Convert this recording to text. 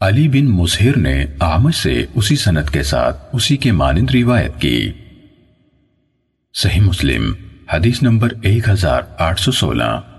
علی بن مسہر نے آمد سے اسی سنت کے ساتھ اسی کے مانند روایت کی۔ صحیح مسلم، حدیث نمبر ایک ہزار آٹھ سو سولہ۔